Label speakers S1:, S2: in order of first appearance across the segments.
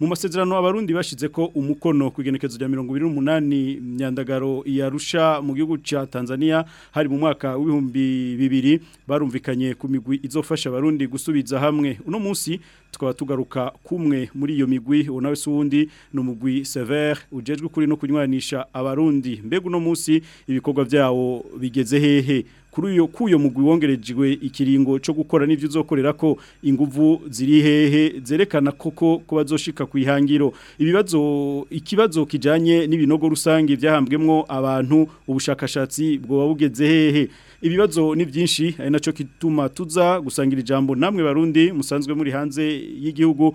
S1: mu
S2: masezerano abarundi bashize ko umukono ku rya 2028 myandagaro ya rusha mu gihugu cya Tanzania hari mu mwaka w'ibihumbi bibiri barumvikanye ku migwi izofasha abarundi gusubiza hamwe uno munsi tukaba tugaruka kumwe muri iyo migwi unawe si uwundi ni umugwi Sever ujejwe kuri no kunywanisha abarundi mbega uno munsi ibikorwa byawo bigeze hehe kuri uyo kuyo mugwi wongerejewe ikiringo cyo gukora n'ivyo uzokorera ko inguvu ziri hehe zerekana koko ko bazoshika ku ihangiro ibibazo ikibazo kijanye n'ibinogo rusange byahambwemwo abantu ubushakashatsi bwo babugeze hehe ibibazo ni byinshi ari nacyo kituma tuza gusangira ijambo namwe barundi musanzwe muri hanze y'igihugu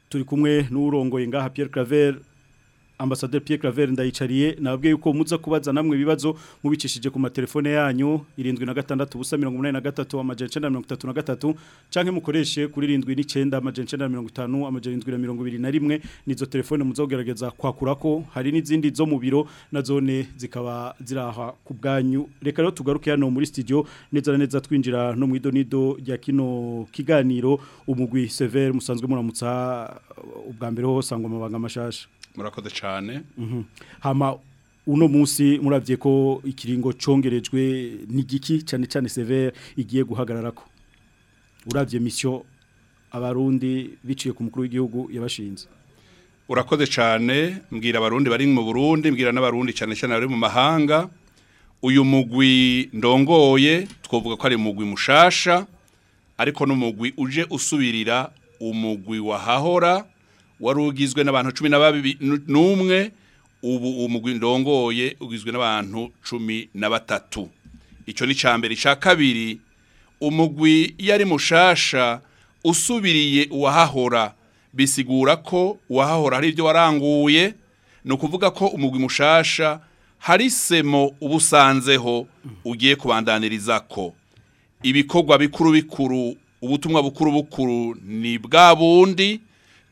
S2: turi kumwe n'urongoye ngaha Pierre Claver ambasaderi Pierre Claver ndayicariye nababwiye yuko muza kubaza namwe ibibazo mubicishije ku matelefone yanyu 76 amajana 933 canke mukoreshe kuri 79 amajana 950 amajana 721 nizo telefone muzogerageza kwakurako hari n'izindi zo mu biro na zone zikaba ziraha ku bwanyu reka rero tugaruke hano muri studio neza neza twinjira no mu nido rya kino kiganiro umugwi Sever musanzwe muramutsa ubwa mbere ho sangwa amabanga mashasha
S3: murakoze cyane mhm.
S2: Hama uno munsi murabye ko ikiringo congerejwe n'igiki cyane cyane severe igiye guhagarara ko urabye misiyo abarundi biciye ku mukuru w'igihugu yabashinze
S3: urakoze cyane mbwira abarundi bari mu burundi mbwira n'abarundi cyane cyane bari mu mahanga uyu mugwi ndongoye twavuga ko ari umugwi mushasha ariko n'umugwi uje usubirira umugwi wahahora wari ugizwe n'abantu cumi na n'umwe ubu umugwi ndongoye ugizwe n'abantu cumi na batatu icyo ni cya mbere icya kabiri umugwi yari mushasha usubiriye uwahahora bisigura ko uwahahora ari ibyo waranguye ni ukuvuga ko umugwi mushasha hari semo uba ugiye kubandaniriza ko ibikorwa bikuru bikuru ubutumwa bukuru bukuru ni bwa bundi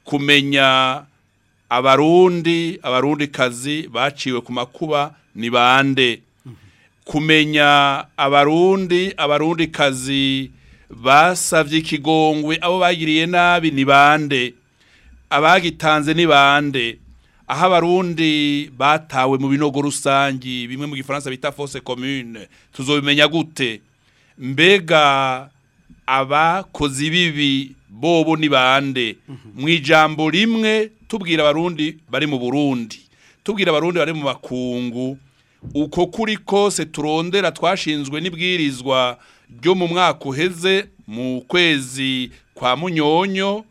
S3: kumenya abarundi abarundikazi baciwe ku makuba ni bande kumenya abarundi abarundikazi basabye ikigongwe abo bagiriye nabi ni bande abagitanze ni bande aho abarundi batawe mu binogo rusange bimwe mu gifaransa bita fose commune tuzobimenya gute mbega abakozi bibi bobo ni bande mhm. mu ijambo rimwe tubwira abarundi bari mu burundi tubwira abarundi bari mu makungu uko kuri kose turondera twashinzwe n'ibwirizwa ryo mu mwaka uheze mu kwezi kwa munyonyo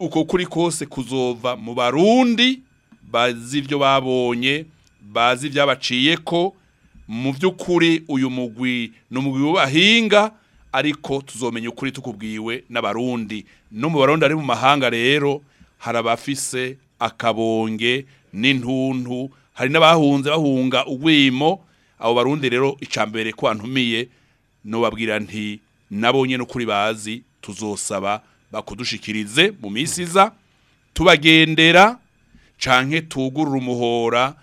S3: uko kuri kose kuzova mu barundi bazi ibyo babonye bazi ibyabaciye ko mu by'ukuri uyu mugwi ni umugwi w'abahinga ariko tuzomenya ukuri tukubwiwe n'abarundi no mu barundi ari mu mahanga rero hari abafise akabonge n'intuntu hari n'abahunze bahunga ubwimo abo barundi rero icambere ko antumiye no nti nabonye n’ukuri bazi tuzosaba bakudushikirize mu minsi iza tubagendera canke tugurura umuhora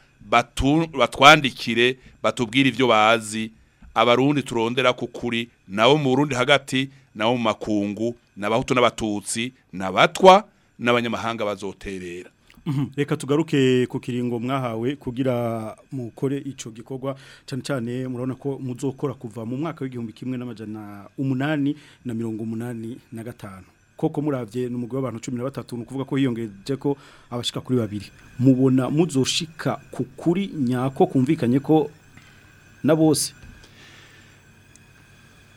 S3: batwandikire batubwire ibyo bazi abarundi turondera ku kuri nabo mu Burundi hagati nabo mu makungu n'abahutu n'abatutsi n'abatwa n'abanyamahanga bazoterera
S2: mhm. reka tugaruke ku kiringo mwahawe kugira mukore icyo gikorwa cyane cyane murabona ko muzokora kuva mu mwaka w'igihumbi kimwe n'amajana umunani na mirongo umunani na gatanu koko murabye ni umugabo w'abantu cumi na batatu ni ukuvuga ko hiyongereje ko abashika kuri babiri mubona muzoshika ku nyako kumvikanye ko na bose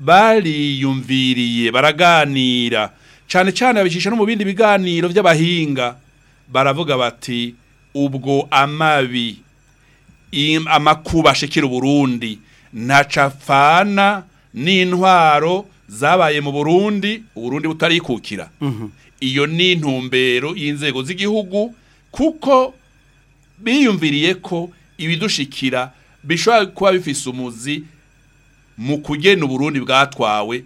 S3: bariyumviriye baraganira cyane cyane babicisha no mu bindi biganiro by'abahinga baravuga bati ubwo amabi amakuba ashikira uburundi ntacapfana n'intwaro zabaye mu burundi uburundi butarikukira mhm. iyo ni intumbero y'inzego z'igihugu kuko biyumviriye ko ibidushikira bishobora kuba bifise umuzi mu kugena uburundi bwatwawe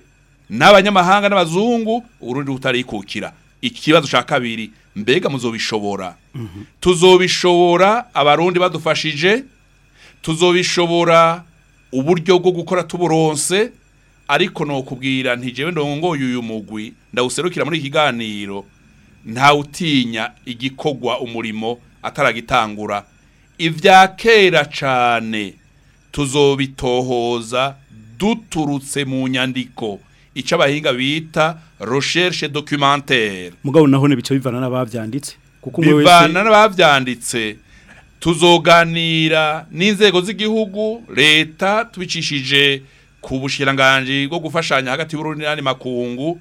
S3: n'abanyamahanga n'abazungu urundi rutarikukira ikibazo cya kabiri mbega muzobishobora tuzobishobora abarundi badufashije tuzobishobora uburyo bwo gukora tuburonse ariko nokubwira ntigewe ndongoye uyu mugwi ndawuserukira muri ikiganiro ntawutinya igikogwa umurimo ataragitangura ibya kera cyane tuzobitohoza duturutse mu nyandiko icyo abahinga bita recherche documentaire
S2: mugabo naho ne bice bivana n'ababyanditse kuko umwe
S3: bivana n'ababyanditse tuzoganira n'inzego z'igihugu leta tubicishije ku bushiranganje bwo gufashanya hagati y'Uburundi n'andi makungu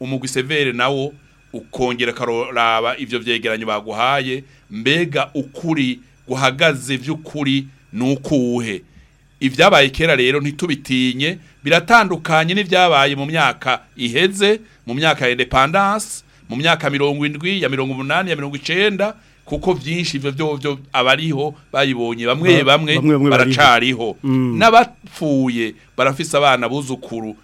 S3: umugwi severe nawo ukongera akaraba ibyo byegeranyo baguhaye mbega ukuri guhagaze by'ukuri ni ukuwuhe ibyabaye kera rero ntitubitinye biratandukanye n'ibyabaye mu myaka iheze mu myaka ya indepandanse mu myaka mirongo indwi ya mirongo umunani ya mirongo icenda kuko byinshi byo byo abariho bayibonye bamwe bamwe baracariho
S2: mm.
S3: n'abapfuye barafise abana buzukuru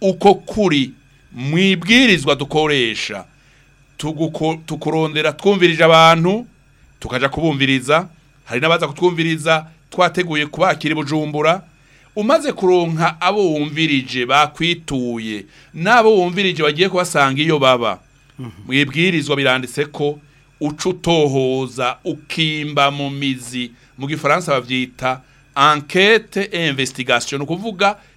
S3: uko kuri mu ibwirizwa dukoresha tukurondera twumvirije abantu tukajya kubumviriza hari n'abaza kutwumviriza twateguye kubakira bujumbura umaze kuronka abo wumvirije bakwituye n'abo wumvirije bagiye kubasanga iyo baba mu mhm. ibwirizwa biranditse ko uca utohoza ukimba mu mizi mu gifaransa babyita ankete investigation ni ukuvuga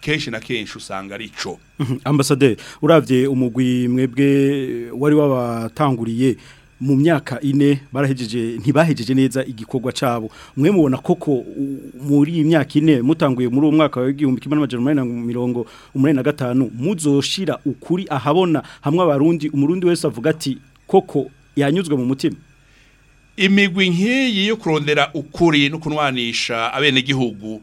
S3: kenshi na kenshi usanga ari ico mhm.
S2: ambasaderi uravye umugwi mwebwe wari wabatanguriye mu myaka ine barahejeje ntibahejeje neza igikorwa cyabo mwe mubona koko muri iyi myaka ine mutanguye muri uwo mwaka w'igihumbi kimwe mirongo umunani na gatanu muzoshira ukuri ahabona hamwe abarundi umurundi wese avuga ati koko yanyuzwe mu mutima
S3: imigwi nk'iyi yo kurondera ukuri no kunwanisha abenegihugu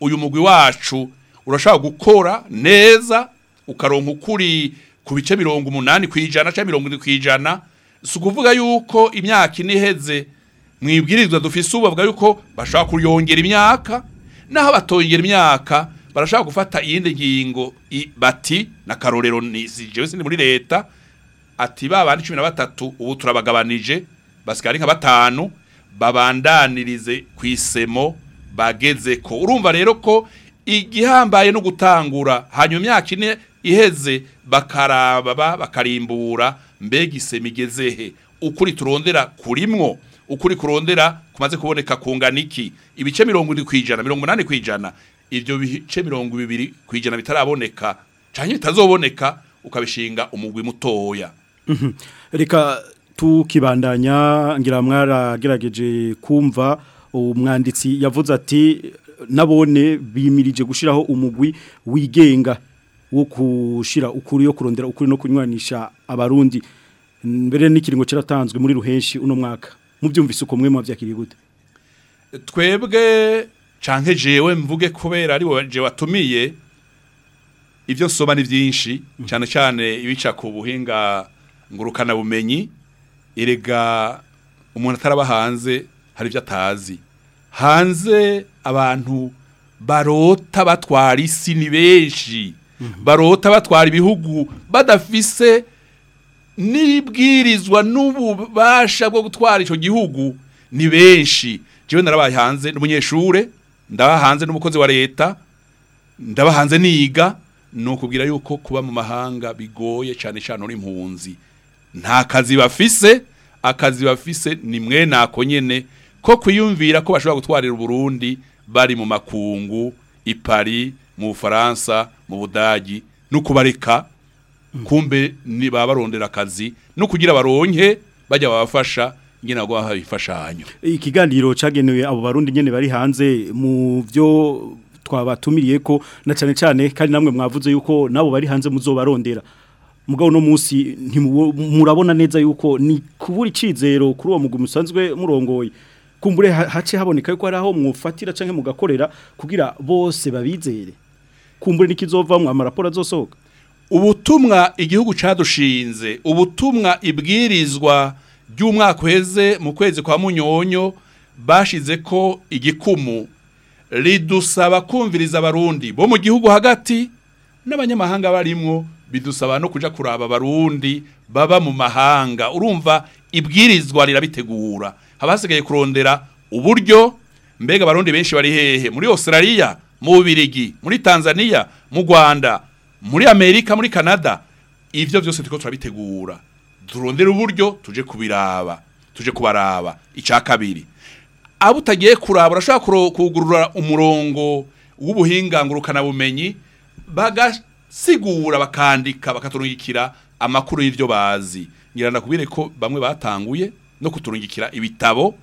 S3: uyu mugwi wacu urashaka gukora neza ukaronka ukuri ku bice mirongo umunani ku ijana cyangwa mirongo irindwi ku ijana si ukuvuga yuko imyaka ine iheze mu ibwirizwa dufise ubu bavuga yuko bashaka kuyongera imyaka naho batongera imyaka barashaka gufata iyindi ngingo bati na karorero nizije wese ni muri leta ati ba bandi cumi na batatu ubu turabagabanije basigara nka batanu babandanirize ku isemo bageze ko urumva rero ko igihambaye no gutangura hanyuma imyaka ine iheze bakaraba bakarimbura mbega isema ukuri turondera kurimwo ukuri kurondera kumaze kuboneka kungana iki ibice mirongo irindwi ku ijana mirongo inani ku ijana ibyo bice mirongo bibiri ku ijana bitaraboneka cyangwa bitazoboneka ukabishinga umugwi mutoya mhm.
S2: reka tukibandanya ngira mwara kumva umwanditsi yavuze ati nabone bimirije gushiraho umugwi wigenga wo kushira ukuri yo kurondera ukuri no kunywanisha abarundi mbere n'ikiringo ceratanzwe muri ruhenshi uno mwaka muvyumvise uko mwe byakiri gute
S3: twebwe canke jewe mvuge kubera ari je watumiye ivyo nsoma ni vyinshi cyane cyane ibica ku buhinga ngurukana bumenyi erega umuntu ataraba hari ivyo atazi hanze abantu barota batwara isi ni benshi mhm. barota batwara ibihugu badafise n'ibwirizwa n'ububasha bwo gutwara icyo gihugu ni benshi njyewe narabaye hanze n’umunyeshuri ndaba hanze n'umukozi wa leta ndaba hanze niga ni ukubwira yuko kuba mu mahanga bigoye cyane cyane uri impunzi nta kazi bafise akazi bafise ni mwe nako nyine ko kwiyumvira ko bashobora gutwarira uburundi bari mu makungu i Paris mu Bufaransa mu Budagi no kubareka kumbe ni babarondera akazi no kugira baronke bajya babafasha ngena gwa habifashanyo
S2: ikiganiro cagenewe abo barundi nyene bari hanze mu byo twabatumiriye ko na cyane cyane kandi namwe mwavuze yuko nabo bari hanze muzobarondera mugabo no munsi ntimurabona neza yuko ni kubura icizero kuri uwo mugwi usanzwe murongoye kumbure hace haboneka yuko ari aho mwufatira canke mugakorera kugira bose babizere kumbure nikizovamwe amaraporo azosohoka
S3: ubutumwa igihugu cadushinze ubutumwa ibwirizwa ry'umwaka uheze mu kwezi kwa munyonyo bashize ko igikumu ridusaba kumviriza abarundi bo mu gihugu hagati n'abanyamahanga barimwo bidusaba no kuja kuraba barundi baba mu mahanga urumva ibwirizwa rirabitegura haba kurondera uburyo mbega abarundi benshi bari hehe muri Australia mu Bubirigi muri Tanzania mu Rwanda muri Amerika muri Canada ibyo byose turiko turabitegura turondera uburyo tuje kubiraba tuje kubaraba icya kabiri abo utagiye kuraba urashobora kugurura umurongo w'ubuhingangurukana bumenyi bagasigura bakandika bakaturungikira amakuru y'ibyo bazi ngira ndakubwire ko bamwe batanguye no kuturungikira ibitabo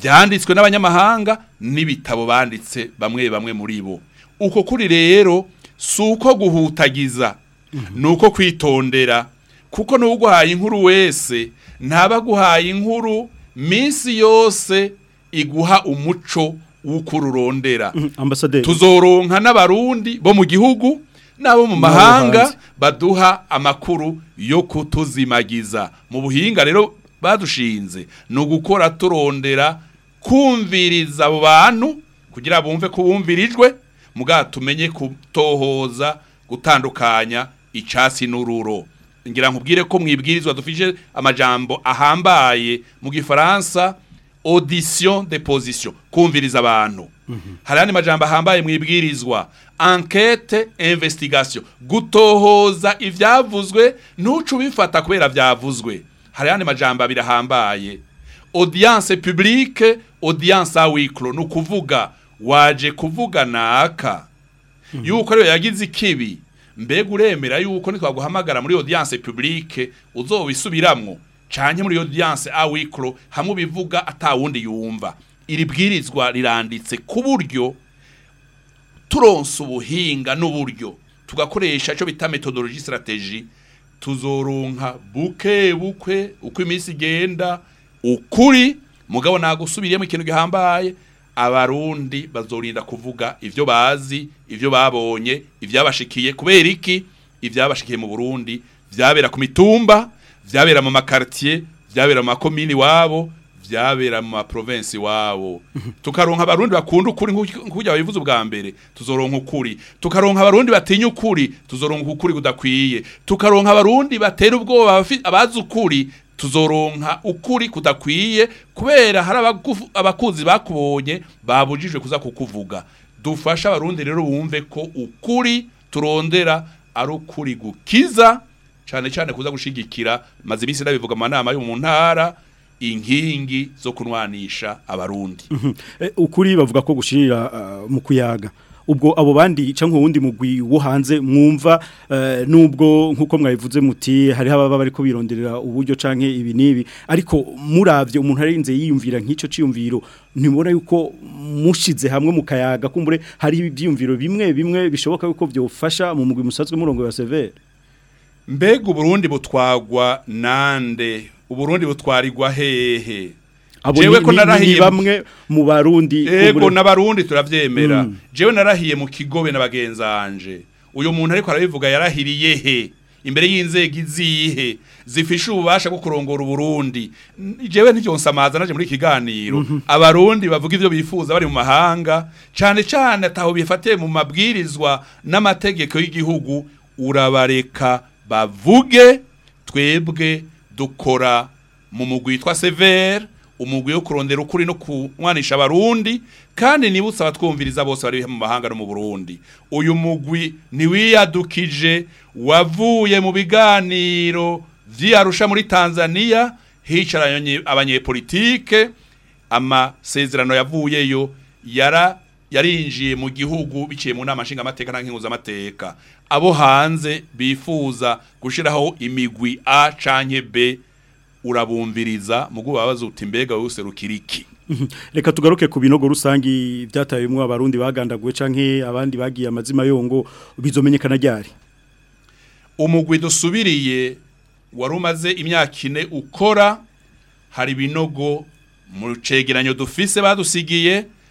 S3: byanditswe n'abanyamahanga n'ibitabo banditse bamwe bamwe muri bo uko kuri rero si uko guhutagiza mhm. nuko kwitondera kuko n'uguhaye inkuru wese ntabaguhaye inkuru minsi yose iguha umuco w'ukuru urondera
S2: mhm,
S3: tuzoronka n'abarundi bo mu gihugu n'abo mu mahanga baduha amakuru yo kutuzimagiza mu buhinga rero badushinze ni ugukora turondera kumviriza abo bantu kugira bumve ko bumvirijwe muga tumenye kutohoza gutandukanya icasi n'ururo ngira nkubwire ko mwibwirizwa dufije amajambo ahambaye mu gifaransa audition de position kumviriza abantu mm -hmm. hari andi majambo ahambaye mwibwirizwa enquête investigation gutohoza ibyavuzwe ntucu bifata kubera byavuzwe hari yandi majambo abiri ahambaye audience publique audience a ni ukuvuga waje kuvuga naka mhm. yuko rero yagize ikibi mbega uremera yuko ntitwaguhamagara muri audience publique uzobisubiramwo canke muri audience a wiklo hamwe bivuga atawundi yumva iri bwirizwa riranditse ku buryo turonse ubuhinga n'uburyo tugakoresha cyo bita methodologie strategie tuzoronka buke bukwe uko iminsi igenda ukuri mugabo nagusubiriyemo ikintu gihambaye abarundi bazorinda kuvuga ibyo bazi ibyo babonye ibyabashikiye kubera iki ibyabashikiye mu burundi byabera ku mitumba byabera mu makartier byabera mu makomini wabo byabera mu maprovensi wawo tukaronka abarundi bakunda ukuri nk'ujya babivuze ubwa mbere tuzoronka ukuri tukaronka abarundi batinya ukuri tuzoronka ukuri kudakwiye tukaronka abarundi batera ubwoba abazi ukuri tuzoronka ukuri kudakwiye kubera hari abakunzi bakubonye babujijwe kuza kukuvuga dufasha abarundi rero wumve ko ukuri turondera ari ukuri gukiza cyane cyane kuza gushyigikira maze iminsi n’abivuga mu nama yo mu ntara inkingi zo kunwanisha abarundi mhm.
S2: eh, ukuri bavuga ko gushirira eh, mu kuyaga ubwo abo bandi cyangwa uwundi mugwi wo hanze mwumva eh, nubwo nkuko mwabivuze muti hariho ababa bari kubironderera uburyo canke ibi nibi ariko muravye umuntu arinze yiyumvira nk'ico ciyumviro ntibona yuko mushize hamwe mu kayaga kumbure hari ibyiyumviro bimwe bimwe bishoboka yuko byofasha mu mugwi musazwe murongo wa severe
S3: mbega uburundi butwagwa nande uburundi butwarirwa hehe jewe ko narahiye
S2: bamwe mu barundi yego
S3: n'abarundi turavyemera
S2: mm.
S3: jewe narahiye mu kigobe n'abagenzanje uyu muntu ariko arabivuga yarahiriye he imbere y'inzego izihe zifishe ububasha bwo kurongora uburundi jewe ntibyonsamaza naje muri ikiganiro mm-hmm. abarundi bavuga ibyo bifuza bari mu mahanga cyane cane ataho bifatiye mu mabwirizwa n'amategeko y'igihugu urabareka bavuge twebwe dukora mu mugwi witwa severe umugwi wo kurondera ukuri no kunywanisha abarundi kandi niba usaba twumviriza bose bari mu mahanga no mu burundi uyu mugwi ntiwiyadukije wavuye mu biganiro by'iyarusha muri tanzania hicaranye abanyepolitike amasezerano yavuyeyo yara yarinjiye mu gihugu biciye mu nama nshingamateka na nk'inkuzamateka abo hanze bifuza gushyiraho imigwi a canke b urabumviriza mugubo gubabaza uti mbega wowe userukira
S2: reka tugaruke ku binogo rusangi byatayemwo abarundi bagandaguwe canke abandi bagiye amazima yongo bizomenyekana ryari
S3: umugwi dusubiriye wari umaze imyaka ine ukora hari ibinogo mu cegeranyo dufise badusigiye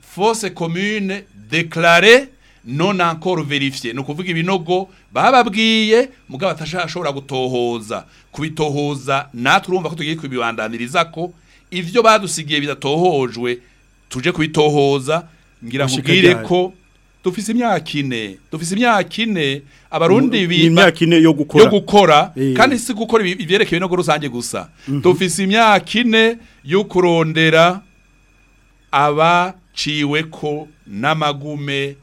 S3: fose commune declare non encore verifiye ni ukuvuga ibinogo bababwiye mugabo atashobora gutohoza kubitohoza natwe urumva ko tugiye kubibandaniriza ko ibyo badusigiye bidatohojwe tuje kwitohoza ngira nkubwire ko dufise imyaka ine dufise imyaka ine abarundi
S2: imyaka yo gukora
S3: yo gukora
S2: eh.
S3: kandi si gukora ibyerekeye no rusange gusa mhm. dufise imyaka ine yo kurondera abaciwe ko n'amagume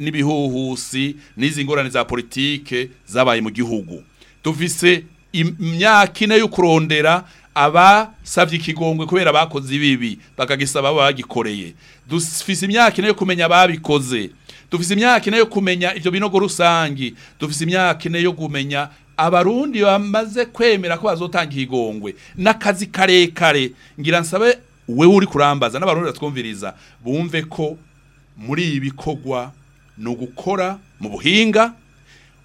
S3: n'ibihuhusi n'izi za politike zabaye mu gihugu dufise imyaka ine yo kurondera abasabye ikigongwe kubera bakoze ibibi bakagisaba bagikoreye dufise imyaka ine yo kumenya ababikoze dufise imyaka ine yo kumenya ibyo binogo rusange dufise imyaka ine yo kumenya abarundi bamaze kwemera ko bazotanga ikigongwe n'akazi karekare ngira nsabe wewe uri kurambaza n'abarundi batwumviriza bumve ko muri ibi bikorwa ni ugukora mu buhinga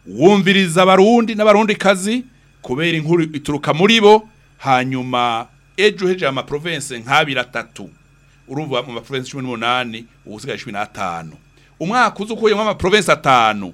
S3: wumviriza abarundi n'abarundi kazi kubera inkuru ituruka muri bo hanyuma ejo ama amaprovensi nk'abiri atatu urumva mu maprovensi cumi n'umunani ubu usigaye cumi n'atanu umwaka uzi ukuyemo amaprovensi atanu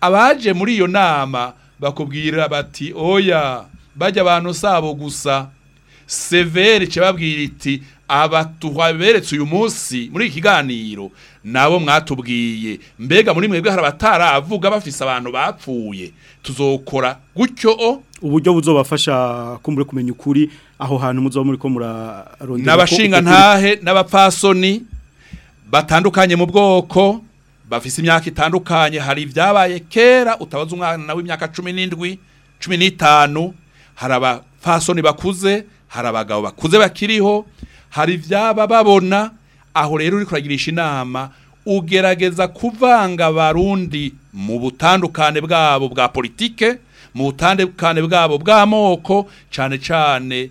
S3: abaje muri iyo nama bakubwira bati oya bajya abantu sabo gusa severi babwira iti abatuhaberetse uyu munsi muri iki kiganiro nabo mwatubwiye mbega muri mwebwe hari abataravuga bafise abantu bapfuye tuzokora gutyo o
S2: uburyo buzobafasha kumbure kumenya ukuri aho hantu muzoba muri ko murarondera
S3: n'abashinga ntahe n'abapasoni batandukanye mu bwoko bafise imyaka itandukanye hari ibyabaye kera utabaza umwana w'imyaka cumi 15 hari abapfasoni bakuze hari abagabo bakuze bakiriho hari ibyaba babona aho rero uri kuragirisha inama ugerageza kuvanga barundi mu butandukane bwabo bwa politike mu butandukane bwabo bw'amoko cyane cyane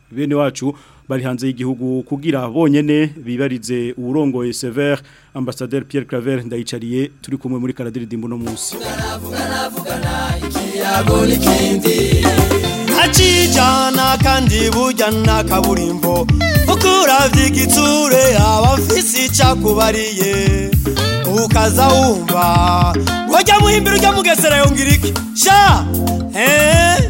S2: bene wacu bari hanze y'igihugu kugira bonyene bibarize uwurongoye Sever Ambassadeur Pierre Claver ndayicariye turi kumwe muri karadiridimbo no munsi
S4: Hachijana kandi bujyana kaburimbo ukuravya igitsure abafisi cakubariye ukaza wumva wajya muhimbira ujya mugesera yongiriki sha eh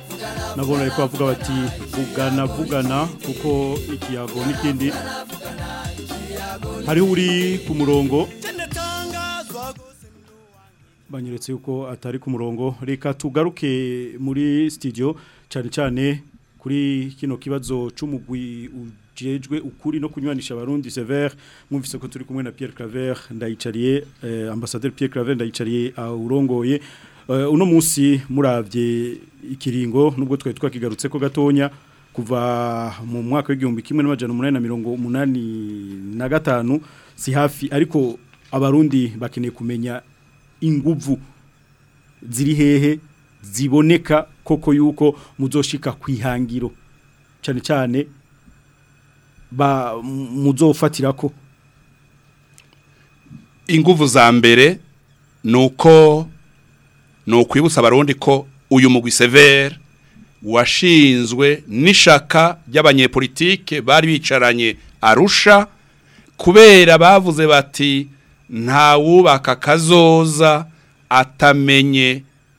S2: nabona ariko bavuga bati vugana vugana kuko ikiyago n'ikindi hariho uri ku murongo banyeretse yuko atari ku murongo reka tugaruke muri studio cyane cyane kuri kino kibazo cy'umugwi ujejwe ukuri no kunywanisha abarundi Sever mwumvise ko turi kumwe na Pierre Claver ndayicariye eh, ambassadeur Pierre Claver ndayicariye urongoye uh, uno munsi muravye ikiringo nubwo twari twakigarutse ko gatonya kuva mu mwaka w'igihumbi kimwe n'amajana umunani na mirongo umunani na gatanu si hafi ariko abarundi bakeneye kumenya inguvu ziri hehe ziboneka koko yuko muzoshika kwihangiro cyane cyane muzofatira ko
S3: inguvu za mbere nuko uko ni ukwibutsa ko uyu mugwi severe washinzwe n'ishaka ry'abanyepolitike bari bicaranye arusha kubera bavuze bati ntawubaka akazoza atamenye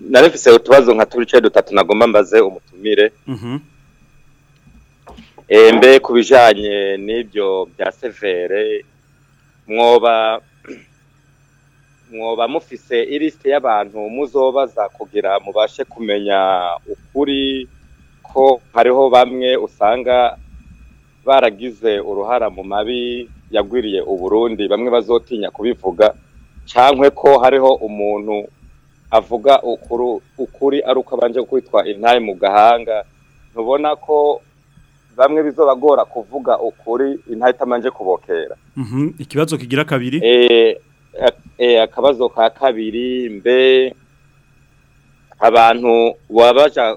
S5: narefise utubazo nka turice dutatu nagomba mbaze umutumire
S2: mhm.
S5: eh, mbe ku bijyanye n'ibyo bya severe mwoba mwoba mufise iliste y'abantu muzobaza kugira mubashe kumenya ukuri ko hariho bamwe usanga baragize uruhara mu mabi yagwiriye uburundi bamwe bazotinya kubivuga cyangwa ko hariho umuntu avuga ukuri ari uko abanje kwitwa intare mu gahanga ntubona ko bamwe bizabagora kuvuga ukuri intare itabanje kubokera
S2: mhm, ikibazo kigira kabiri
S5: eh, eh, eh, akabazo ka kabiri mbe abantu babasha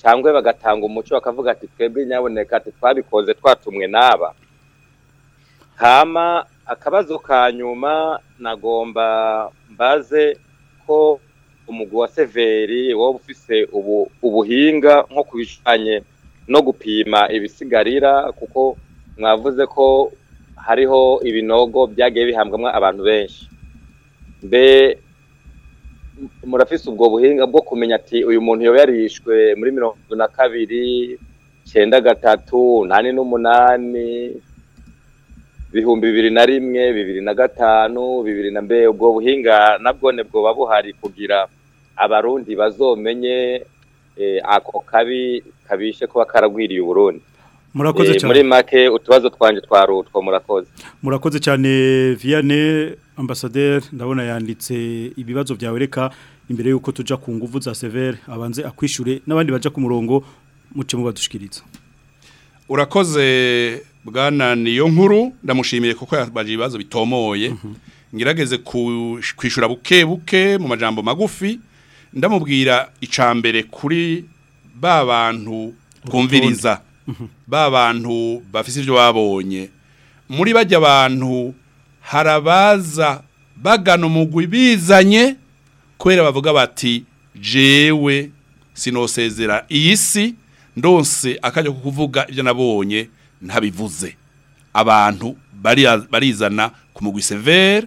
S5: cyangwa bagatanga umuco bakavuga ati twebwe nyaboneka ati twabikoze twatumwe n'aba hama akabazo ka nyuma nagomba mbaze ko Umugu wa severi woba ufise ubu ubuhinga nko ku no gupima ibisigarira kuko mwavuze ko hariho ibinogo byagiye bihambwamo abantu benshi mbe murafise ubwo buhinga bwo kumenya ati uyu muntu yoba yarishwe muri mirongo na kabiri cyenda gatatu nani n'umunani ibihumbi bibiri na rimwe bibiri na gatanu bibiri na mbe ubwo buhinga nabwo nibwo bwoba buhari kugira abarundi bazomenye eh, ako kabi kabishe kuba karagwiriye uburundi
S2: murakoze
S5: eh,
S2: cyane
S5: muri make utubazo twanje twarutwo murakoze
S2: murakoze cyane Viane ambasaderi ndabona yanditse ibibazo byawe reka imbere y'uko tujya ku nguvu za severe abanze akwishyure n'abandi bajya ku murongo muce mu badushikiriza
S3: urakoze bwana niyo nkuru ndamushimiye kuko yabaje ibibazo bitomoye mhm. ngerageze kwishyura buke buke mu majambo magufi ndamubwira icambere kuri ba bantu bwumviriza mhm. ba bantu bafite ibyo babonye muri bajya abantu harabaza bagana umugwi bizanye kubera bavuga bati jewe sinosezera iyi si ndonse akajya kuvuga ibyo nabonye ntabivuze abantu barizana ku mugwi severe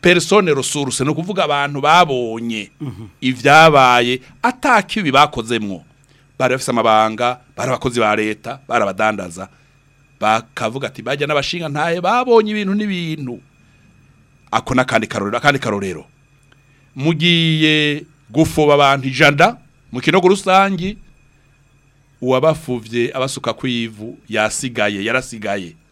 S3: persone resource no kuvuga abantu babonye ivyabaye atakibi bakozemwo bari bafise amabanga bari abakozi ba leta bari abadandaza bakavuga ati bajya n'abashinga ntaye babonye ibintu n'ibintu ako nakandi karorero akandi karorero mugiye gufuba abantu ijanda mu kinogo rusangi uwabafuvye abasuka kwivu yasigaye yarasigaye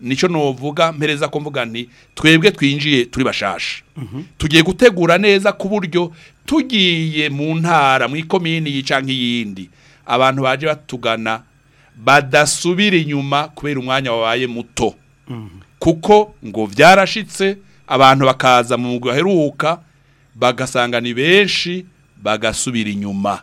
S3: nicyo nuvuga mpereza ko mvuga nti twebwe twinjiye turi bashasha mhm. tugiye gutegura neza ku buryo tugiye mu ntara mu ikomini yica nk'iyindi abantu baje batugana badasubira inyuma kubera umwanya wabaye muto kuko ngo byarashitse abantu bakaza mu gaheruka bagasanga ni benshi bagasubira inyuma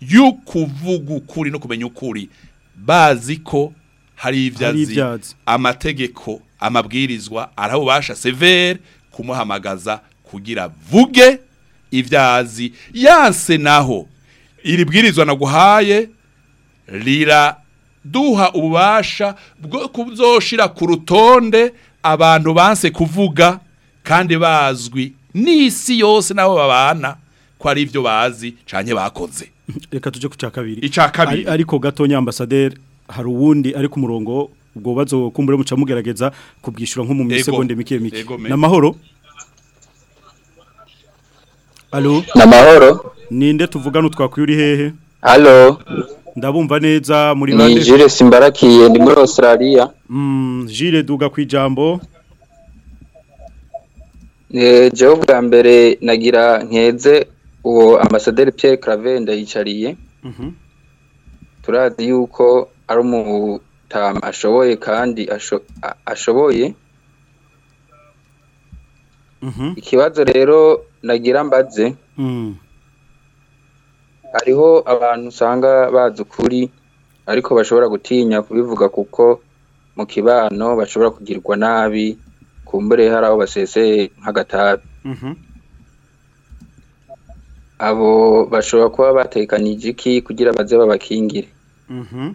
S3: y'ukuvuga ukuri
S2: no
S3: kumenya ukuri bazi ko hari
S2: ibyo
S3: amategeko amabwirizwa arabubasha severe kumuhamagaza kugira vuge ibyo yanse naho iri bwirizwa naguhaye riraduha ububasha bwo kuzoshira ku rutonde abantu banse kuvuga kandi bazwi n'isi yose nabo babana ko ari ibyo bazi cyane bakoze
S2: reka tujye ku cya kabiri
S3: icya kabiri
S2: ariko gatonya ambasaderi hari uwundi ari ku murongo ubwo bazo kumbure muca mugerageza kubwishyura nko mu misegonde mike mike
S3: ni amahoro
S2: alo ni
S6: amahoro
S2: ninde tuvuga utwakwiye uri hehe
S6: alo
S2: ndabumva neza muri bande ni
S6: Jules Simbarakiye ndi muri Australia
S2: mm Jules duga ku ijambo
S6: eh je bwa mbere nagira nkeze uwo ambassadeur Pierre Claver ndayicariye
S2: mhm mm
S6: turazi yuko ari umutama ashoboye kandi ashoboye
S2: mhm.
S6: ikibazo rero nagira mbaze
S2: hmm.
S6: hariho abantu usanga bazi ukuri ariko bashobora gutinya kubivuga kuko mu kibano bashobora kugirwa nabi kumbure hari aho basese nk'agatabi
S2: mhm.
S6: abo bashobora kuba batekanije igiki kugira baze babakingire
S2: mhm.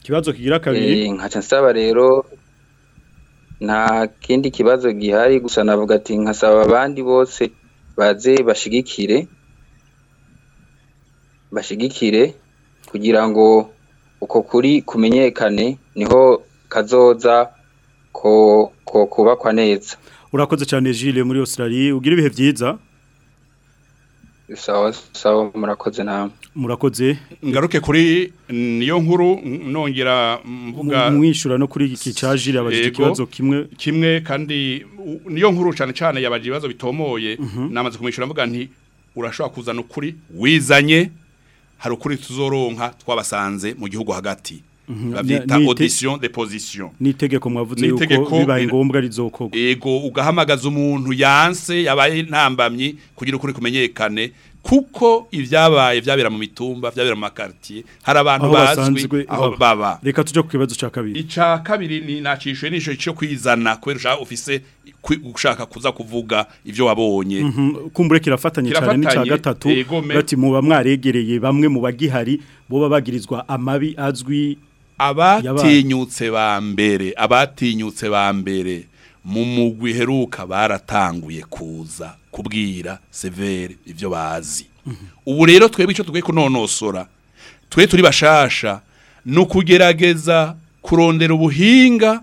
S2: ikibazo kigira kabiri
S6: eh, nkaca nsaba rero nta kindi kibazo gihari gusa navuga ati nkasaba abandi bose baze bashyigikire bashigikire kugira ngo uko kuri kumenyekane niho kazoza ko ko kubakwa neza
S2: urakoze cyane Gilles muri Australia ugira ibihe byiza
S6: sawa sawa murakoze namwe
S2: murakoze
S3: ngaruke kuri niyo nkuru nongera mvuga
S2: mwishura no kuri iki cajire abajije ikibazo kimwe
S3: kimwe kandi niyo nkuru cyane cyane yabajije ibibazo bitomoye
S2: mhm.
S3: namaze kumwishura mvuga nti urashobora kuzana ukuri wizanye hari ukuri tuzoronka twabasanze mu gihugu hagati
S2: mhm. bavita
S3: audition de position
S2: nitegeko mwavuze yuko bibaye ngombwa rizokorwa
S3: ego ugahamagaza umuntu yanse yabaye ntambamye kugira ukuri kumenyekane kuko ibyabaye byabera mu mitumba byabera mu makartier hari abantu bazwi aho
S2: baba reka tujye ku kibazo cya kabiri
S3: ica kabiri ni nacishwe nisho cyo kwizana kubera ufise gushaka kuza kuvuga ibyo wabonye
S2: mhm. kumbure kirafatanye cyane n'icya gatatu bati muba mwaregereye bamwe mu bagihari bo bagirizwa amabi azwi
S3: abatinyutse ba mbere abatinyutse ba mbere mu mugwi heruka baratanguye kuza kubwira severe ibyo bazi mhm. ubu rero twebwe icyo tugwe kunonosora twe turi bashasha ni ukugerageza kurondera ubuhinga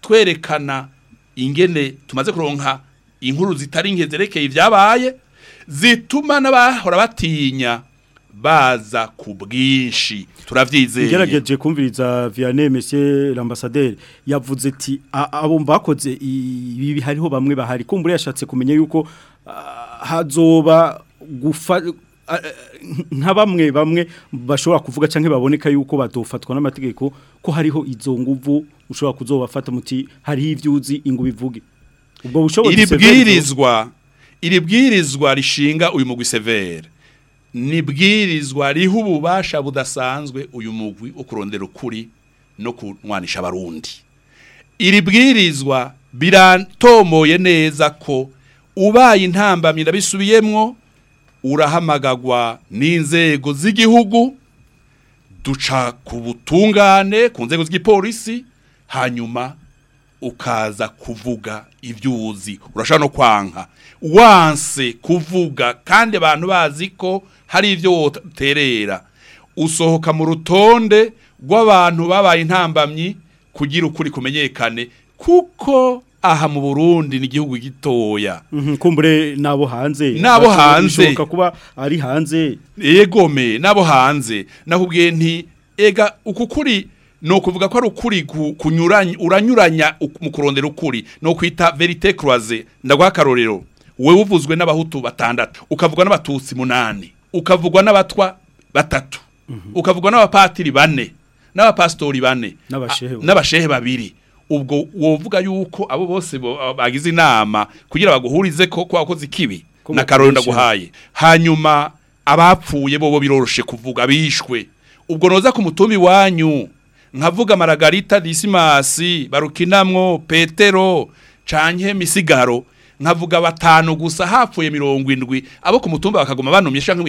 S3: twerekana ingene tumaze kuronka inkuru zitari nke zerekeye ibyabaye zituma n'abahora batinya baza ku bwinshi turabyizeye
S2: ngerageje kumviriza Vianney Monsieur l'ambassadeur yavuze ati abo bakoze ibi hariho bamwe bahari kumbure yashatse kumenya yuko hazoba gufa nka bamwe bamwe bashobora kuvuga cyangwa baboneka yuko badofatwa n'amategeko ko hariho izo nguvu ushobora kuzobafata muti hariho ibyo uzi ingo bivuge ubwo bushobozi
S3: iri bwirizwa rishinga uyu mugwi severe nibwirizwa riho ububasha budasanzwe uyu mugwi ukurondera ukuri no kunwanisha abarundi Iribwirizwa bwirizwa biratomoye neza ko ubaye intambamira bisubiyemo urahamagagwa n'inzego z'igihugu duca ku butungane ku nzego z'igipolisi hanyuma ukaza kuvuga ibyuzi uzi urashaka no kwanka wanse kuvuga kandi abantu bazi ko hari ibyo woterera usohoka mu rutonde rw'abantu babaye intambamyi kugira ukuri kumenyekane kuko aha mu Burundi ni igihugu gitoya
S2: mhm, kumbure nabo hanze
S3: nabo hanze
S2: kuba ari hanze
S3: yegome nabo hanze nakubwiye nti ega uku kuri ni ukuvuga ko ari ukuri kunyuranya uranyuranya mu kurondera ukuri ni ukwita verite kuraze ndaguha akarorero wowe uvuzwe n'abahutu batandatu ukavuga n'abatutsi munani ukavugwa n'abatwa batatu mhm. ukavugwa n'abapatiri bane n'abapastori bane
S2: n'abashehe
S3: babiri ubwo wovuga yuko abo bose bagize inama kugira baguhurize ko kwakoze ikibi na karori ndaguhaye hanyuma abapfuye bo biroroshe kuvuga bishwe ubwo noza ku mutumbi wanyu nkavuga maragarita disimasi barukinamwo petero canke misigaro nkavuga batanu gusa hapfuye mirongo indwi abo ku mutumba bakaguma banumye cyangwa mu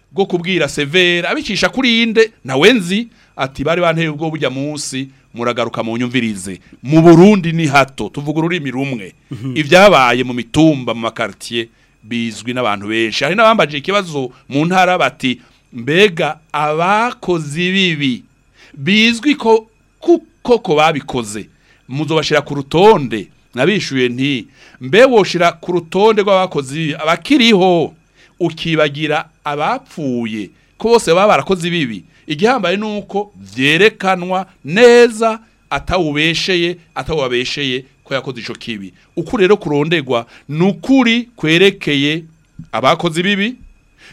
S3: bwo kubwira severa abicisha kuri inde nawe nzi ati bari banteye ubwo bujya munsi muragaruka mu nyumvirize mu Burundi ni hato tuvuga ururimi rumwe mhm. ibyabaye mu mitumba mu makartier bizwi n'abantu benshi hari n'abambaje ikibazo mu ntara bati mbega abakozi bibi bizwi ko koko babikoze muzobashira ku rutonde nabishyuye nti mbe woshira ku rutonde rw'abakozi abakiriho ukibagira abapfuye ko bose baba barakoze ibibi igihambaye n’uko byerekanwa neza atawubesheye atawubabesheye ko yakoze icyo kibi uko rero kurondegwa ni ukuri kwerekeye abakoze ibibi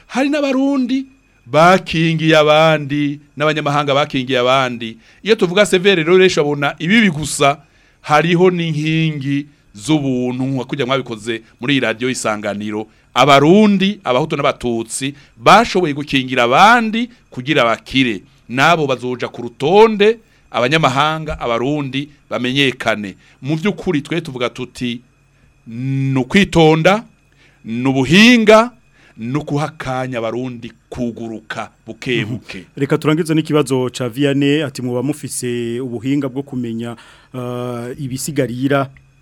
S3: hari n'abarundi bakingiye abandi n'abanyamahanga bakingiye abandi iyo tuvuga severe rero urabona ibibi gusa hariho n'inkingi z'ubuntu nka kujya mwabikoze muri iyi radiyo y'isanganiro abarundi abahutu n'abatutsi bashoboye gukingira abandi kugira bakire nabo bazoja ku rutonde abanyamahanga abarundi bamenyekane mu by'ukuri twe tuvuga tuti ni ukwitonda ni ubuhinga ni ukuha abarundi kuguruka bukebuke. Mhm.
S2: reka turangize n'ikibazo cya viyane ati mu bamufise ubuhinga bwo kumenya ah, ibisigarira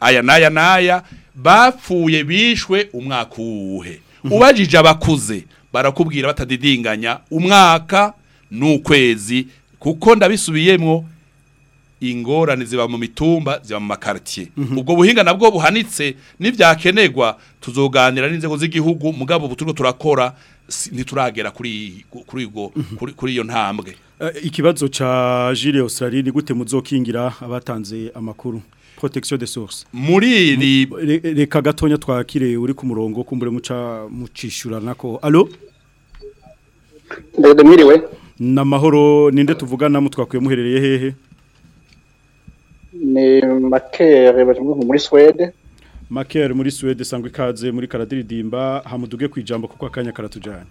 S3: aya n'aya n'aya bapfuye bishwe umwaka uwuhe ubajije abakuze barakubwira batadidinganya umwaka n'ukwezi kuko ndabisubiyemo ingorane ziba mu mitumba ziba mu makaritiye mhm. ubwo buhinga nabwo buhanitse n'ibyakenerwa tuzoganira n'inzego z'igihugu mugabo ubu turakora ntituragera mhm. kuri kuri iyo ntambwe
S2: eh, ikibazo cya jire osirali ni gute muzokingira abatanze amakuru protection des sources
S3: muri iri
S2: reka gatonya twakire uri ku murongo kumbure muca mucishurana ko allo
S7: ndende miriwe
S2: na mahoro ninde tuvugana mutwakuye muherereye hehe
S7: ni makere muri Swede
S2: makere muri Swede sangwe ikaze muri karadiridimba hamuduge kwijambo kuko akanya karatujanye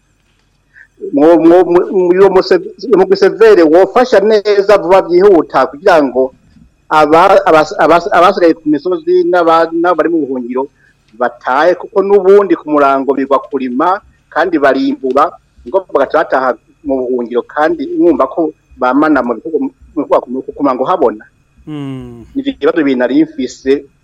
S7: mu gusevere wofasha neza vuba byihuta kugira ngo abasigaye ku misozi n'abari mu buhungiro bataye kuko n'ubundi ku murango bigwa kurima kandi barimbura ngo bagataha mu buhungiro kandi mwumva ko bamana mu bihugu ni
S2: ukuvuga ngo habona hmm. n'ibyo bibazo
S3: binari mfise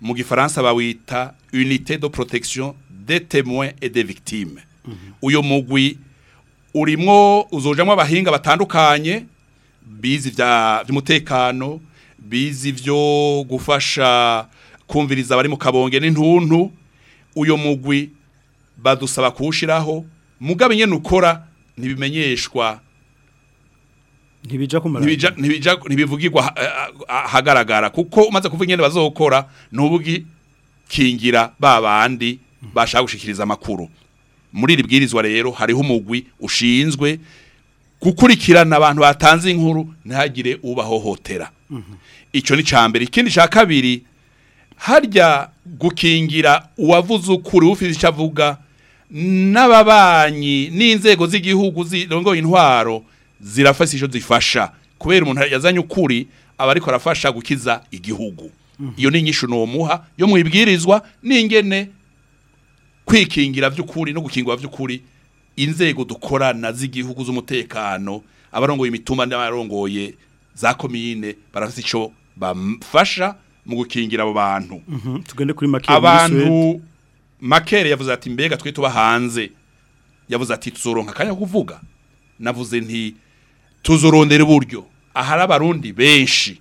S3: mu gifaransa bawita unite de protection des témoins et des victimes uyu mugwi urimo uzujamo abahinga batandukanye bizi by'umutekano bizi vyo gufasha kumviriza abari mu kabonge n'intuntu uyu mugwi badusaba kuwushyiraho mugabe nyine ukora ntibimenyeshwa
S2: ntibijya kumara
S3: ntibivugirwa eh, hagaragara kuko umaze kuvuga ingendo bazokora kingira ba bandi bashaka gushikiriza amakuru muri iri bwirizwa rero hariho umugwi ushinzwe gukurikirana abantu batanze inkuru ntihagire ubahohotera mhm. icyo ni cya mbere ikindi cya kabiri harya gukingira uwavuze ukuri ufite icyo avuga n'ababanyi n'inzego z'igihugu zirongoye intwaro zirafasha icyo zifasha kubera umuntu yazanye ukuri aba ariko arafasha gukiza igihugu mhm. iyo ni inyishu umuha yo mu ibwirizwa n'ingene kwikingira by'ukuri no gukingira by'ukuri inzego dukorana z'igihugu z'umutekano abarongoye imituma n'abarongoye za komine barafite icyo bamfasha mu gukingira abo bantu
S2: mhm. tugende kuri makere
S3: abantu makere yavuze ati mbega twe tuba hanze yavuze ati tuzoronka akanya kuvuga navuze nti tuzurondera uburyo ahari abarundi benshi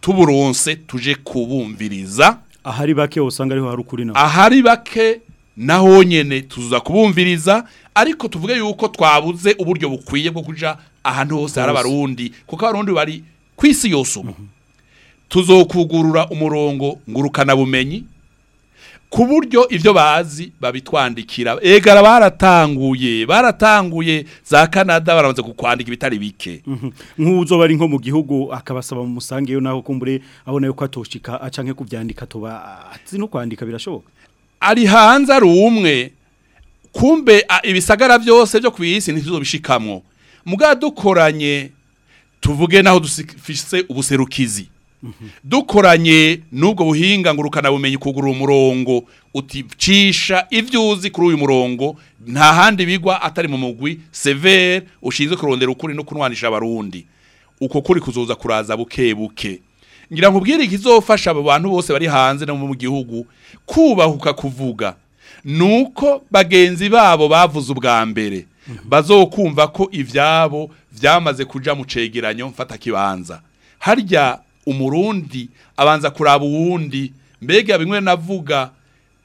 S3: tuburonse tuje kubumviriza
S2: ahari bake usanga ariho hari ukuri naho
S3: ahari bake naho nyene tuzuza kubumviriza ariko tuvuge yuko twabuze uburyo bukwiye bwo kuja ahantu hose hari abarundi kuko abarundi bari kwisi yose ubu tuzokugurura umurongo ngurukana bumenyi ku buryo ibyo bazi babitwandikira egara baratanguye baratanguye za canada baramaze kukwandika ibitari bike mhm.
S2: nk'uzo bari nko mu gihugu akabasaba mu musangeyo naho kumbure abona yuko atoshika aca kubyandika tuba azi no kwandika birashoboka
S3: ari hanze ari umwe kumbe ibisagara byose byo ku isi ntituzobishikamwo muga dukoranye tuvuge naho dufise ubuserukizi dukoranye n'ubwo buhinga bumenyi kugura umurongo uticisha ibyo kuri uyu murongo nta handi bigwa atari mu mugwi sever ushinzwe kurondera ukuri no kunwanisha abarundi uko kuri kuzoza kuraza buke buke ngira ngo ubwire ikizofasha abo bantu bose bari hanze no mu gihugu kubahuka kuvuga nuko bagenzi babo bavuze ubwa mbere mhm. bazokumva ko ibyabo byamaze kuja mu cegeranyo mfata kibanza harya umurundi abanza kuraba uwundi mbega bimwe navuga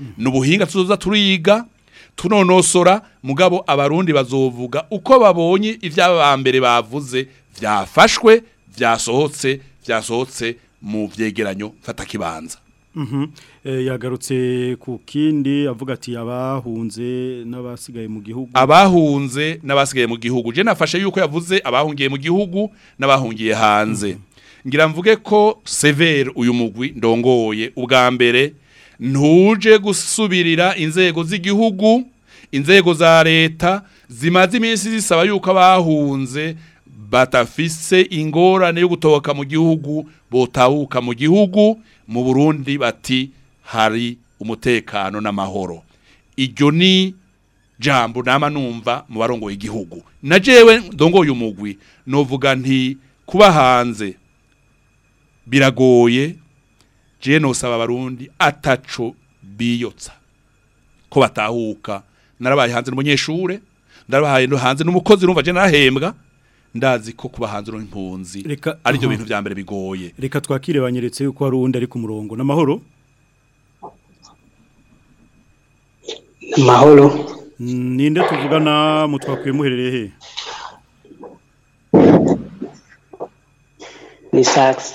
S3: mm. ni ubuhinga tuzoza turiga tunonosora mugabo abarundi bazovuga uko babonye ibyaba mbere bavuze byafashwe byasohotse byasohotse mu byegeranyo mfatakibanza
S2: Mhm. Eh, yagarutse ku kindi avuga ati abahunze n'abasigaye mu gihugu
S3: abahunze n'abasigaye mu gihugu je nafashe yuko yavuze abahungiye mu gihugu n'abahungiye hanze mhm. ngira mvuge ko severe uyu mugwi ndongoye ubwa mbere ntuje gusubirira inzego z'igihugu inzego za leta zimaze iminsi zisaba yuko abahunze batafise ingorane yo gutoboka mu gihugu botahuka mu gihugu mu burundi bati hari umutekano n'amahoro iryo ni jambo nama numva mu barongoye igihugu na jewe ndongoye umugwi novuga nti kuba hanze biragoye je nosaba abarundi ataco biyotsa ko batahuka narabaye hanze n'umunyeshure narabaye hanze n'umukozi urumva je narahembwa ndazi ko kuba hanze impunzi ari byo bintu bya mbere bigoye
S2: reka twakire banyeretse yuko hari uwundi ari ku murongo n'amahoro
S8: amahoro
S2: ninde tuvugana mutwakwiye muherereye he
S8: ni sakisi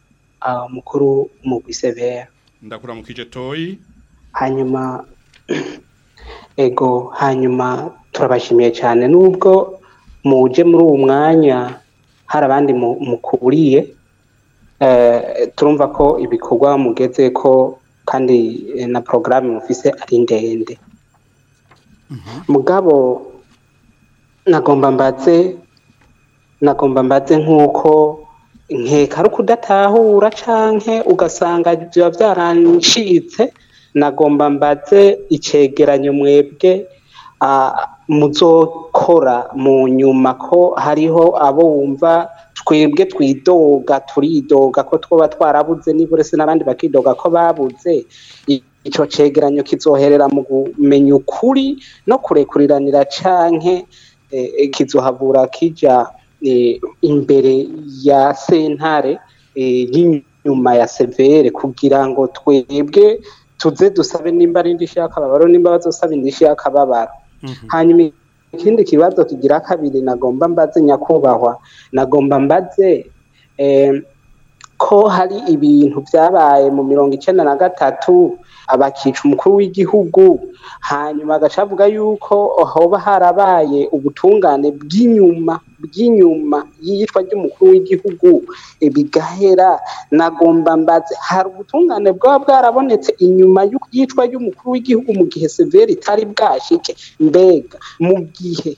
S8: ah, mukuru umugwisebera
S3: ndakuramukije toyi
S8: hanyuma ego hanyuma turabashimiye cyane nubwo muje muri uwo mwanya hari abandi mukuriye eh, turumva ko ibikorwa mugeze ko kandi eh, na porogaramu mufise ari ndende mugabo nagomba mbaze nagomba mbaze nk'uko nkeka ari ukudatahura canke ugasanga biba byarancitse nagomba mbaze icegeranyo mwebwe ah, muzokora mu nyuma ko hariho abo wumva twebwe twidoga turidoga ko twoba twarabuze niba uretse n'abandi bakidoga ko babuze icyo cegeranyo kizoherera mu kumenya ukuri no kurekuriranira canke eh, kizohabura kijya eh, imbere ya sentare y'inyuma eh, ya severe kugira ngo twebwe tuze dusabe nimba ari indishyi y'akababaro nimba bazosaba indishyi y'akababaro mhm. hanyuma ikindi kibazo tugira kabiri nagomba mbaze nyakubahwa nagomba mbaze eh, ko hari ibintu byabaye mu mirongo icyenda na gatatu bakica umukuru w'igihugu hanyuma agaca avuga yuko hoba harabaye ubutungane bw'inyuma bw'inyuma y'iyicwa ry'umukuru w'igihugu bigahera nagomba mbaze hari ubutungane bwaba bwarabonetse inyuma y'iyicwa ry'umukuru w'igihugu mu gihe severi itari bwashike mbega mu gihe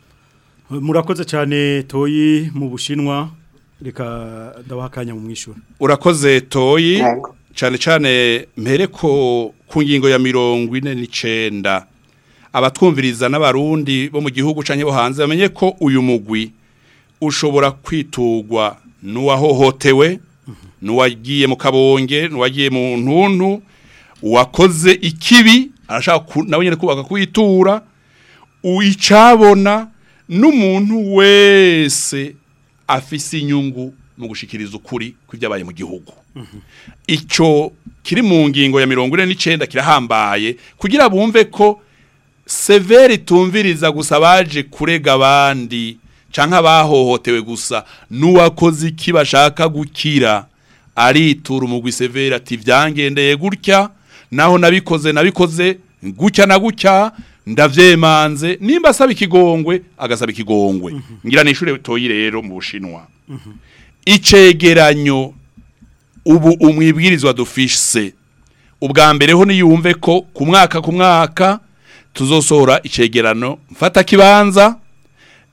S8: murakoze
S2: cyane toyi mu bushinwa reka ndabahakanya mu mwishyura
S3: urakoze toyi cyane cyane mbere ko ku ngingo ya mirongo ine n'icyenda abatwumviriza n'abarundi bo mu gihugu cyangwa bo hanze bamenye ko uyu mugwi ushobora kwitugwa n'uwahohotewe n'uwagiye mu kabonge n'uwagiye mu ntuntu uwakoze ikibi arashaka nawe nyine kubaka kwitura icyabona n'umuntu wese afise inyungu mu gushikiriza ukuri kw'ibyabaye mu gihugu icyo kiri mu ngingo ya mirongo ine n'icyenda kirahambaye kugira bumve ko severi tumviriza gusa baje kurega abandi canka bahohotewe gusa n'uwakoze iki bashaka gukira aritura umugwi severi ati byangendeye gutya naho nabikoze nabikoze gutya na gutya ndavyemanze nimba asaba ikigongwe agasaba ikigongwe mhm. ngira nishure toyi rero mu bushinwa mhm. icegeranyo ubu umwibwirizwa dufise ubwa mbere ho niyumve ko ku mwaka ku mwaka tuzosohora icegerano mfata kibanza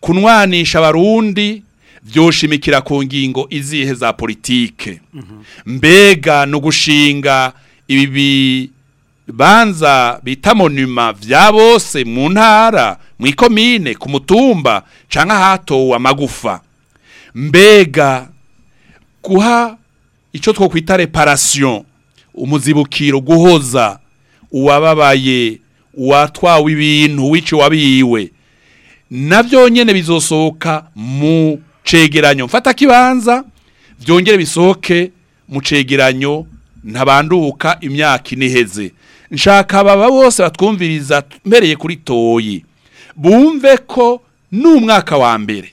S3: kunwanisha abarundi byoshimikira ku ngingo izihe za politike mhm. mbega no gushinga ibi bibanza bita monima bya bose mu ntara mu ikomine ku mutumba cyangwa ahatowe amagufa mbega guha icyo two reparasiyo umuzibukiro guhoza uwababaye uwatwawe ibintu wici wabiwe nabyo nyine bizosohoka mu cegeranyo mfata kibanza byongere bisohoke mu cegeranyo ntabanduka imyaka iniheze nshaka baba bose batwumviriza mbereye kuri toyi bumve ko n'umwaka wa mbere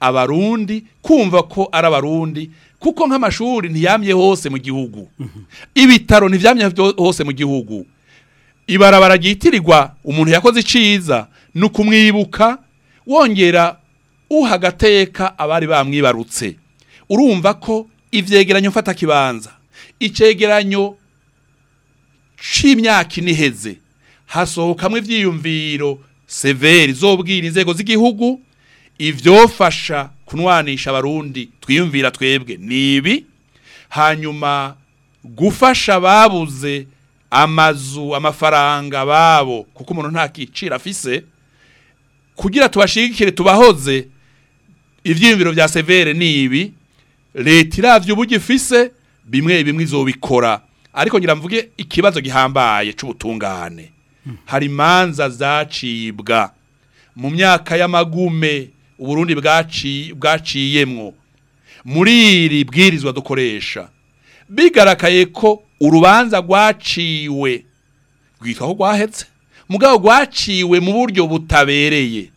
S3: abarundi kumva ko ari abarundi kuko nk'amashuri ntiyamye hose mu gihugu mhm. ibitaro ntibyamye hose mu gihugu ibarabara ryitirirwa umuntu yakoze iciza ni ukumwibuka wongera uha agateka abari bamwibarutse urumva ko ibyegeranyo mfata kibanza icyegeranyo cyimyaka iniheze hasohokamo ibyiyumviro severi zobwira inzego z'igihugu ibyofasha kunwanisha abarundi twiyumvira twebwe nibi hanyuma gufasha babuze amazu amafaranga babo kuko umuntu nta kiciro afise kugira tubashigikire tubahoze ibyiyumviro bya severe ni ibi leta iravye uburyo ifise bimwe bimwe izobikora ariko ngira mvuge ikibazo gihambaye cy'ubutungane hari imanza zacibwa mu myaka y'amagume uburundi bwaciyemwo muri iri bwirizwa dukoresha bigarakaye ko urubanza rwaciwe rwitwa ko rwahetse mugabo rwaciwe mu buryo butabereye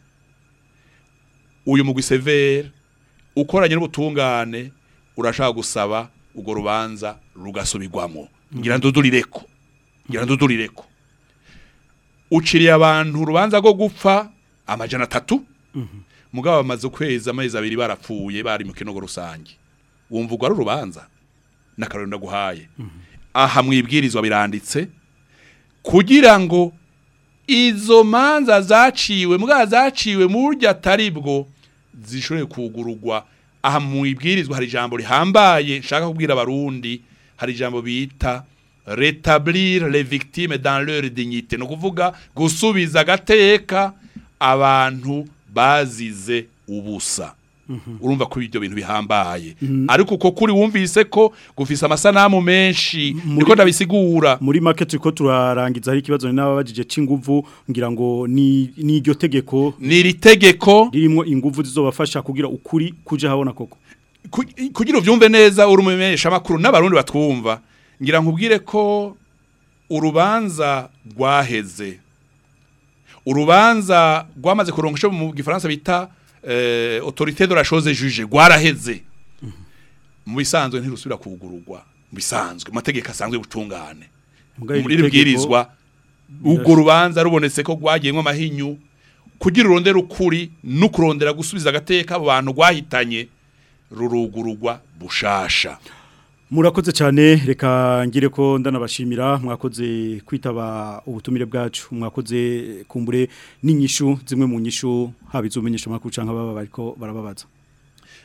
S3: uyu mugwi severe ukoranye n'ubutungane urashaka gusaba urwo rubanza rugasubirwamo ngira ndudurireko ngira ndudurireko uciriye abantu urubanza rwo gupfa amajana atatu mhm. mugabo bamaze ukwezi amezi abiri barapfuye bari mu kinogo rusange wumva urwo ari urubanza n'akarunda guhaye mhm. aha mwibwirizwa biranditse kugira ngo izo manza zaciwe mbwa zaciwe mu buryo atari bwo zishobore kugurugwa aha mu ibwirizwa hari jambo rihambaye nshaka kubwira abarundi hari jambo bita retablir les victimes dans leur dignité no kuvuga gusubiza gateka abantu bazize ubusa Mm-hmm. urumva ko ibyo bintu bihambaye mm-hmm. ariko uko kuri wumvise ko gufisa amasanamu menshi niko ndabisigura
S2: muri market ko turarangiza hari ikibazo n'ababajije c'inguvu ngira ngo ni iryo tegeko
S3: ni iri tegeko
S2: ririmo ingufu zizobafasha kugira ukuri kuje habona koko
S3: kugira uvyumve neza urumenyesha makuru n'abarundi batwumva ngira nkubwire ko urubanza rwaheze urubanza rwamaze kurongosha mu gifaransa bita otorite eh, de la chose juje gwaraheze mu bisanzwe ntirusubira kugurugwa mu bisanzwe amategeko asanzwe
S2: ubutungane
S3: muri bwirizwa ubwo rubanza rubonetse ko rwagiyemo amahinyu kugira urondera ukuri no kurondera gusubiza agateka abantu bantu rwahitanye rurugururwa bushasha
S2: murakoze cyane reka ngire ko ndanabashimira mwakoze kwitaba ubutumire bwacu mwakoze kumbure n'inyishu zimwe mu nyishu haba izumenyesha makuru cyangwa baba bariko barababaza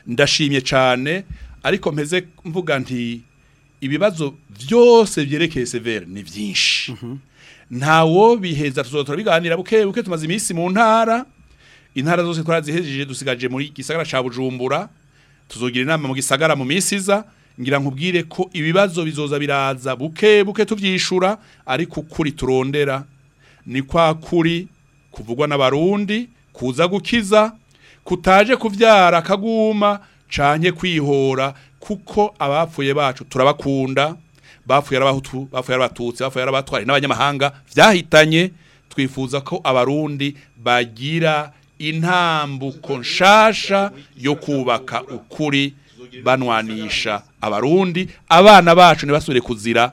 S3: ndashimye cyane ariko mpeze mvuga nti ibibazo byose byerekeye severe ni byinshi mhm. ntawo biheza tuzotora biganira buke buke tumaze iminsi mu ntara intara zose twarazihejeje dusigaje muri gisagara cya bujumbura tuzogira inama mu gisagara mu minsi iza ngira nkubwire ko ibibazo bizoza biraza buke buke tubyishura ariko kuri turondera ni kwa kuri kuvugwa n'abarundi kuza gukiza kutaje kubyara kaguma canke kwihora kuko abapfuye bacu turabakunda bapfuye ari abahutu bapfuye ari abatutsi bapfuye ari abatwari n'abanyamahanga byahitanye twifuza ko abarundi bagira intambuko nshasha yo kubaka ukuri banwanisha abarundi abana bacu ntibasubire kuzira